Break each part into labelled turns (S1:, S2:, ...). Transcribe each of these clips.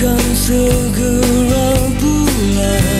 S1: come so good, I'll pull out.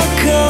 S1: welcome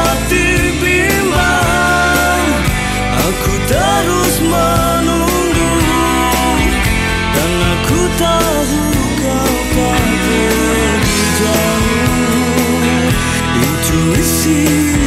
S1: see.